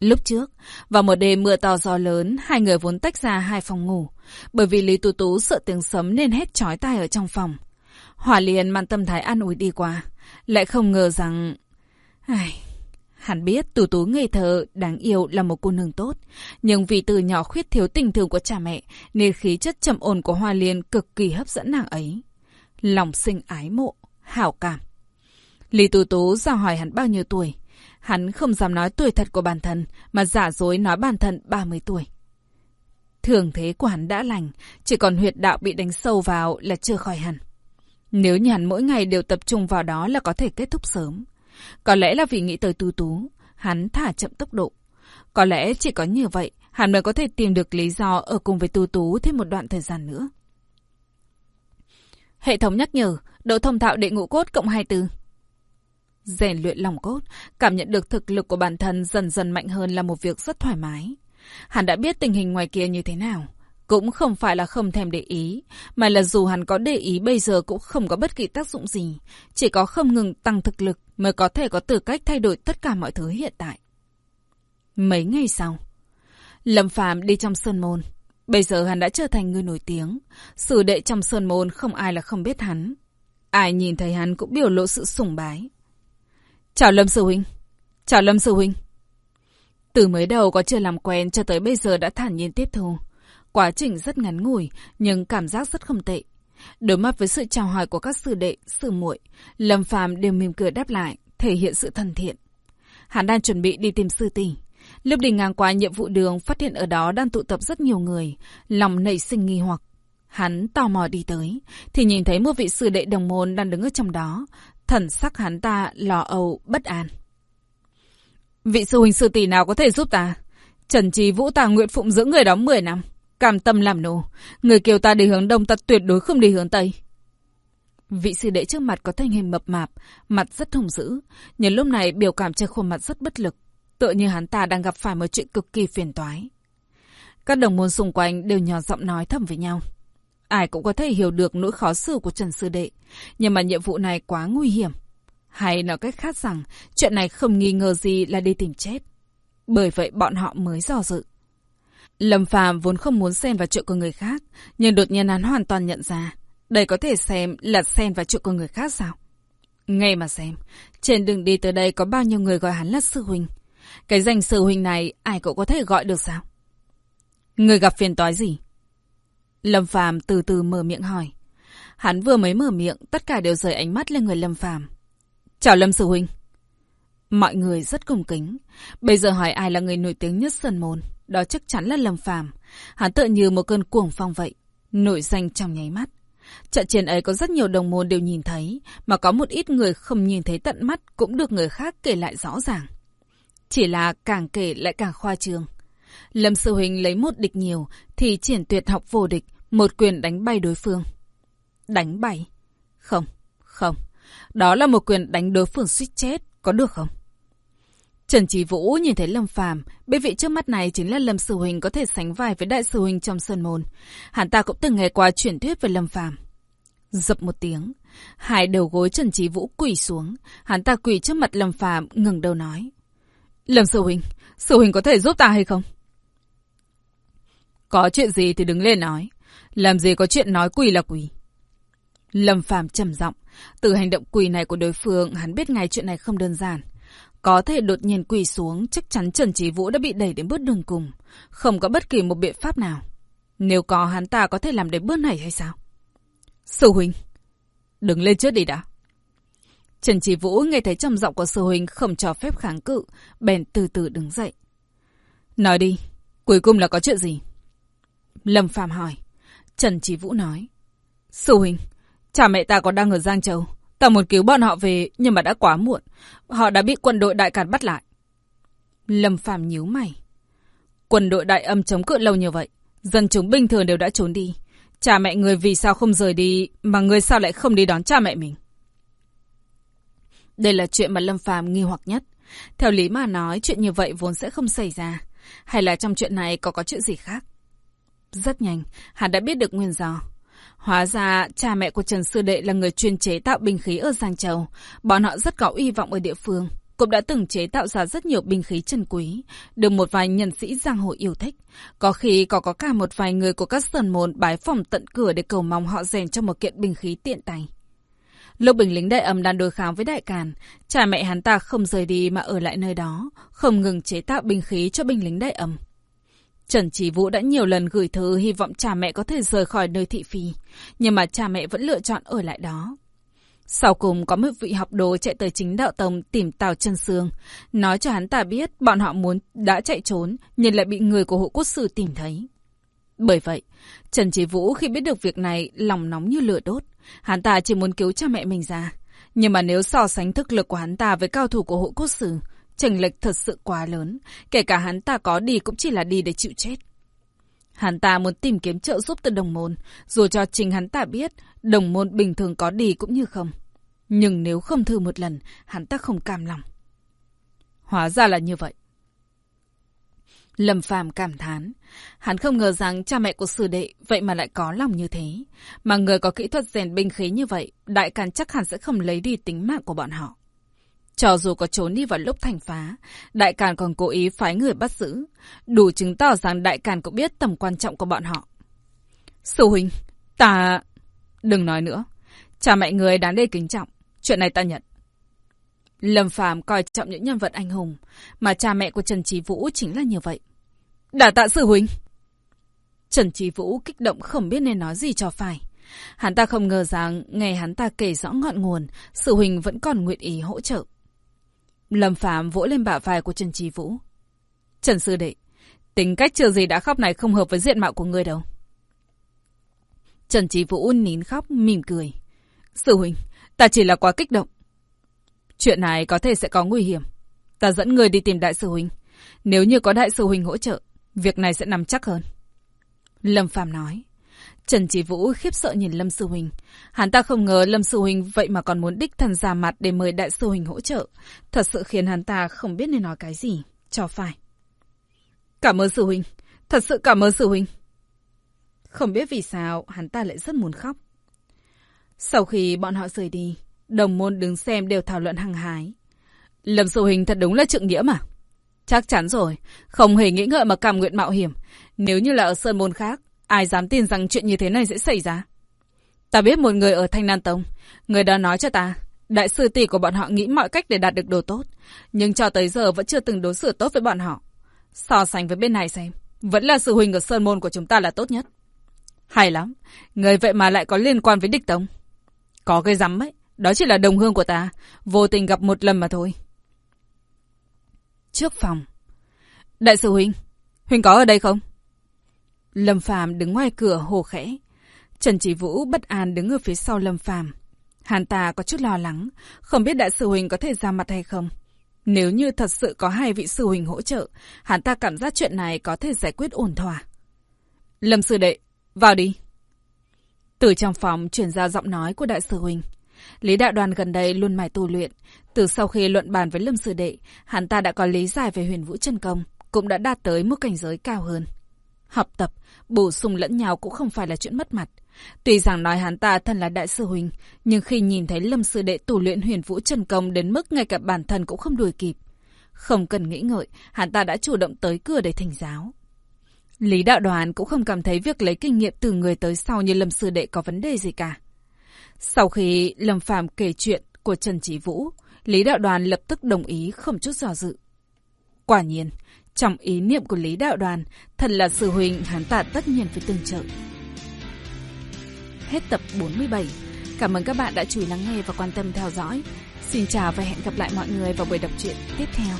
[SPEAKER 1] Lúc trước, vào một đêm mưa to gió lớn, hai người vốn tách ra hai phòng ngủ. Bởi vì Lý Tú Tú sợ tiếng sấm nên hét chói tai ở trong phòng. Hỏa liền mang tâm thái an ủi đi qua. Lại không ngờ rằng... Ai... Hắn biết Tú Tú ngây thơ, đáng yêu là một cô nương tốt. Nhưng vì từ nhỏ khuyết thiếu tình thương của cha mẹ, nên khí chất trầm ổn của Hoa Liên cực kỳ hấp dẫn nàng ấy. Lòng sinh ái mộ, hảo cảm. Lý Tú Tú ra hỏi hắn bao nhiêu tuổi. Hắn không dám nói tuổi thật của bản thân, mà giả dối nói bản thân 30 tuổi. Thường thế của hắn đã lành, chỉ còn huyệt đạo bị đánh sâu vào là chưa khỏi hẳn. Nếu như hắn mỗi ngày đều tập trung vào đó là có thể kết thúc sớm. Có lẽ là vì nghĩ tới Tú tú, hắn thả chậm tốc độ. Có lẽ chỉ có như vậy, hắn mới có thể tìm được lý do ở cùng với Tú tú thêm một đoạn thời gian nữa. Hệ thống nhắc nhở, độ thông thạo đệ ngũ cốt cộng 24. Rèn luyện lòng cốt, cảm nhận được thực lực của bản thân dần dần mạnh hơn là một việc rất thoải mái. Hắn đã biết tình hình ngoài kia như thế nào. Cũng không phải là không thèm để ý, mà là dù hắn có để ý bây giờ cũng không có bất kỳ tác dụng gì. Chỉ có không ngừng tăng thực lực mới có thể có tư cách thay đổi tất cả mọi thứ hiện tại. Mấy ngày sau, Lâm Phàm đi trong Sơn Môn. Bây giờ hắn đã trở thành người nổi tiếng. Sử đệ trong Sơn Môn không ai là không biết hắn. Ai nhìn thấy hắn cũng biểu lộ sự sùng bái. Chào Lâm Sư Huynh. Chào Lâm Sư Huynh. Từ mới đầu có chưa làm quen cho tới bây giờ đã thản nhiên tiếp thu. Quá trình rất ngắn ngủi, nhưng cảm giác rất không tệ. Đối mặt với sự chào hỏi của các sư đệ, sư muội, Lâm Phàm đều mỉm cười đáp lại, thể hiện sự thân thiện. Hắn đang chuẩn bị đi tìm sư tỷ. Lúc đi ngang qua nhiệm vụ đường, phát hiện ở đó đang tụ tập rất nhiều người, lòng nảy sinh nghi hoặc. Hắn tò mò đi tới, thì nhìn thấy một vị sư đệ đồng môn đang đứng ở trong đó. Thần sắc hắn ta lò âu, bất an. Vị sư huynh sư tỷ nào có thể giúp ta? Trần Trí Vũ ta nguyện phụng dưỡng người đó 10 năm. Cam tâm làm nô. Người kêu ta đi hướng đông ta tuyệt đối không đi hướng tây. Vị sư đệ trước mặt có thân hình mập mạp, mặt rất hùng dữ. Nhưng lúc này biểu cảm trên khuôn mặt rất bất lực. Tựa như hắn ta đang gặp phải một chuyện cực kỳ phiền toái. Các đồng môn xung quanh đều nhỏ giọng nói thầm với nhau. Ai cũng có thể hiểu được nỗi khó xử của Trần Sư Đệ. Nhưng mà nhiệm vụ này quá nguy hiểm. Hay nói cách khác rằng, chuyện này không nghi ngờ gì là đi tìm chết. Bởi vậy bọn họ mới dò dự. Lâm Phàm vốn không muốn xen vào chuyện của người khác, nhưng đột nhiên hắn hoàn toàn nhận ra, đây có thể xem là xen vào chuyện của người khác sao? Ngay mà xem, trên đường đi tới đây có bao nhiêu người gọi hắn là sư huynh. Cái danh sư huynh này ai cũng có thể gọi được sao? Người gặp phiền toái gì? Lâm Phàm từ từ mở miệng hỏi. Hắn vừa mới mở miệng, tất cả đều rời ánh mắt lên người Lâm Phàm. Chào Lâm sư huynh. Mọi người rất cung kính. Bây giờ hỏi ai là người nổi tiếng nhất Sơn Môn, đó chắc chắn là Lâm Phàm. Hắn tựa như một cơn cuồng phong vậy, nổi danh trong nháy mắt. Trận chiến ấy có rất nhiều đồng môn đều nhìn thấy, mà có một ít người không nhìn thấy tận mắt cũng được người khác kể lại rõ ràng. Chỉ là càng kể lại càng khoa trương. Lâm Sư Huynh lấy một địch nhiều, thì triển tuyệt học vô địch, một quyền đánh bay đối phương. Đánh bay? Không, không. Đó là một quyền đánh đối phương suýt chết, có được không? Trần Chí Vũ nhìn thấy Lâm Phàm, biết vị trước mắt này chính là Lâm Sư Huynh có thể sánh vai với Đại Sư Huynh trong Sơn Môn. Hắn ta cũng từng nghe qua truyền thuyết về Lâm Phàm. Dập một tiếng, hai đầu gối Trần Chí Vũ quỳ xuống, hắn ta quỳ trước mặt Lâm Phàm ngừng đầu nói. Lâm Sư Huynh, Sư Huynh có thể giúp ta hay không? Có chuyện gì thì đứng lên nói. Làm gì có chuyện nói quỳ là quỳ. Lâm Phàm trầm giọng, từ hành động quỳ này của đối phương, hắn biết ngay chuyện này không đơn giản. Có thể đột nhiên quỳ xuống, chắc chắn Trần Trí Vũ đã bị đẩy đến bước đường cùng. Không có bất kỳ một biện pháp nào. Nếu có hắn ta có thể làm đến bước này hay sao? Sư huynh, đứng lên trước đi đã. Trần Trí Vũ nghe thấy trong giọng của sư huynh không cho phép kháng cự, bèn từ từ đứng dậy. Nói đi, cuối cùng là có chuyện gì? Lâm Phàm hỏi. Trần Trí Vũ nói. Sư huynh, cha mẹ ta còn đang ở Giang Châu. Ta muốn cứu bọn họ về nhưng mà đã quá muộn. Họ đã bị quân đội đại càn bắt lại. Lâm Phàm nhíu mày. Quân đội đại âm chống cự lâu như vậy. Dân chúng bình thường đều đã trốn đi. Cha mẹ người vì sao không rời đi mà người sao lại không đi đón cha mẹ mình? Đây là chuyện mà Lâm Phàm nghi hoặc nhất. Theo lý mà nói chuyện như vậy vốn sẽ không xảy ra. Hay là trong chuyện này có có chuyện gì khác? Rất nhanh, hắn đã biết được nguyên do. Hóa ra cha mẹ của Trần Sư Đệ là người chuyên chế tạo binh khí ở Giang Châu. Bọn họ rất có uy vọng ở địa phương. Cũng đã từng chế tạo ra rất nhiều binh khí chân quý, được một vài nhân sĩ giang hồ yêu thích. Có khi có có cả một vài người của các sơn môn bái phòng tận cửa để cầu mong họ rèn cho một kiện binh khí tiện tay. Lúc bình lính đại âm đang đối kháng với đại càn, cha mẹ hắn ta không rời đi mà ở lại nơi đó, không ngừng chế tạo binh khí cho binh lính đại âm. Trần Chỉ Vũ đã nhiều lần gửi thư hy vọng cha mẹ có thể rời khỏi nơi thị phi, nhưng mà cha mẹ vẫn lựa chọn ở lại đó. Sau cùng có một vị học đồ chạy tới chính đạo tông tìm Tào Trân Sương, nói cho hắn ta biết bọn họ muốn đã chạy trốn nhưng lại bị người của hộ quốc sư tìm thấy. Bởi vậy, Trần Chỉ Vũ khi biết được việc này lòng nóng như lửa đốt, hắn ta chỉ muốn cứu cha mẹ mình ra. Nhưng mà nếu so sánh thực lực của hắn ta với cao thủ của hộ quốc sư, chênh lệch thật sự quá lớn, kể cả hắn ta có đi cũng chỉ là đi để chịu chết. Hắn ta muốn tìm kiếm trợ giúp từ đồng môn, dù cho chính hắn ta biết đồng môn bình thường có đi cũng như không. Nhưng nếu không thử một lần, hắn ta không cam lòng. Hóa ra là như vậy. Lâm Phàm cảm thán. Hắn không ngờ rằng cha mẹ của sư đệ vậy mà lại có lòng như thế. Mà người có kỹ thuật rèn binh khí như vậy, đại càn chắc hẳn sẽ không lấy đi tính mạng của bọn họ. Cho dù có trốn đi vào lúc thành phá, Đại Càn còn cố ý phái người bắt giữ, đủ chứng tỏ rằng Đại Càn cũng biết tầm quan trọng của bọn họ. Sư huynh, ta... Đừng nói nữa. Cha mẹ người đáng để kính trọng. Chuyện này ta nhận. Lâm Phàm coi trọng những nhân vật anh hùng, mà cha mẹ của Trần Trí Vũ chính là như vậy. Đả tạ sư huynh. Trần Trí Vũ kích động không biết nên nói gì cho phải. Hắn ta không ngờ rằng, nghe hắn ta kể rõ ngọn nguồn, sự huynh vẫn còn nguyện ý hỗ trợ. Lâm Phạm vỗ lên bả vai của Trần Trí Vũ. Trần Sư Đệ, tính cách chưa gì đã khóc này không hợp với diện mạo của ngươi đâu. Trần Trí Vũ nín khóc, mỉm cười. Sư huynh, ta chỉ là quá kích động. Chuyện này có thể sẽ có nguy hiểm. Ta dẫn người đi tìm đại sư huynh. Nếu như có đại sư huynh hỗ trợ, việc này sẽ nằm chắc hơn. Lâm Phạm nói. Trần Chỉ Vũ khiếp sợ nhìn Lâm Sư Huỳnh. Hắn ta không ngờ Lâm Sư Huỳnh vậy mà còn muốn đích thân ra mặt để mời Đại Sư Huỳnh hỗ trợ. Thật sự khiến hắn ta không biết nên nói cái gì. Cho phải. Cảm ơn Sư Huỳnh. Thật sự cảm ơn Sư Huỳnh. Không biết vì sao hắn ta lại rất muốn khóc. Sau khi bọn họ rời đi, đồng môn đứng xem đều thảo luận hăng hái. Lâm Sư Huỳnh thật đúng là trượng nghĩa mà. Chắc chắn rồi, không hề nghĩ ngợi mà cảm nguyện mạo hiểm. Nếu như là ở sơn môn khác, Ai dám tin rằng chuyện như thế này sẽ xảy ra? Ta biết một người ở Thanh Nan Tông. Người đó nói cho ta, đại sư tỷ của bọn họ nghĩ mọi cách để đạt được đồ tốt. Nhưng cho tới giờ vẫn chưa từng đối xử tốt với bọn họ. So sánh với bên này xem, vẫn là sự huynh ở Sơn Môn của chúng ta là tốt nhất. Hay lắm, người vậy mà lại có liên quan với địch tông. Có cái rắm ấy, đó chỉ là đồng hương của ta, vô tình gặp một lần mà thôi. Trước phòng. Đại sư huynh, huynh có ở đây không? Lâm Phàm đứng ngoài cửa hồ khẽ. Trần Chỉ Vũ bất an đứng ở phía sau Lâm Phàm. Hàn ta có chút lo lắng, không biết đại sư huynh có thể ra mặt hay không. Nếu như thật sự có hai vị sư huynh hỗ trợ, hắn ta cảm giác chuyện này có thể giải quyết ổn thỏa. Lâm sư đệ, vào đi. Từ trong phòng chuyển ra giọng nói của đại sư huynh. Lý đạo đoàn gần đây luôn mải tu luyện. Từ sau khi luận bàn với Lâm sư đệ, hắn ta đã có lý giải về huyền vũ chân công, cũng đã đạt tới mức cảnh giới cao hơn. Học tập, bổ sung lẫn nhau cũng không phải là chuyện mất mặt. Tuy rằng nói hắn ta thân là đại sư huynh, nhưng khi nhìn thấy lâm sư đệ tù luyện huyền vũ trần công đến mức ngay cả bản thân cũng không đuổi kịp. Không cần nghĩ ngợi, hắn ta đã chủ động tới cửa để thỉnh giáo. Lý đạo đoàn cũng không cảm thấy việc lấy kinh nghiệm từ người tới sau như lâm sư đệ có vấn đề gì cả. Sau khi Lâm Phàm kể chuyện của Trần Chỉ Vũ, Lý đạo đoàn lập tức đồng ý không chút do dự. Quả nhiên, trong ý niệm của Lý Đạo Đoàn, thật là sư huynh hắn ta tất nhiên phải tương trợ. Hết tập 47. Cảm ơn các bạn đã chú ý lắng nghe và quan tâm theo dõi. Xin chào và hẹn gặp lại mọi người vào buổi đọc truyện tiếp theo.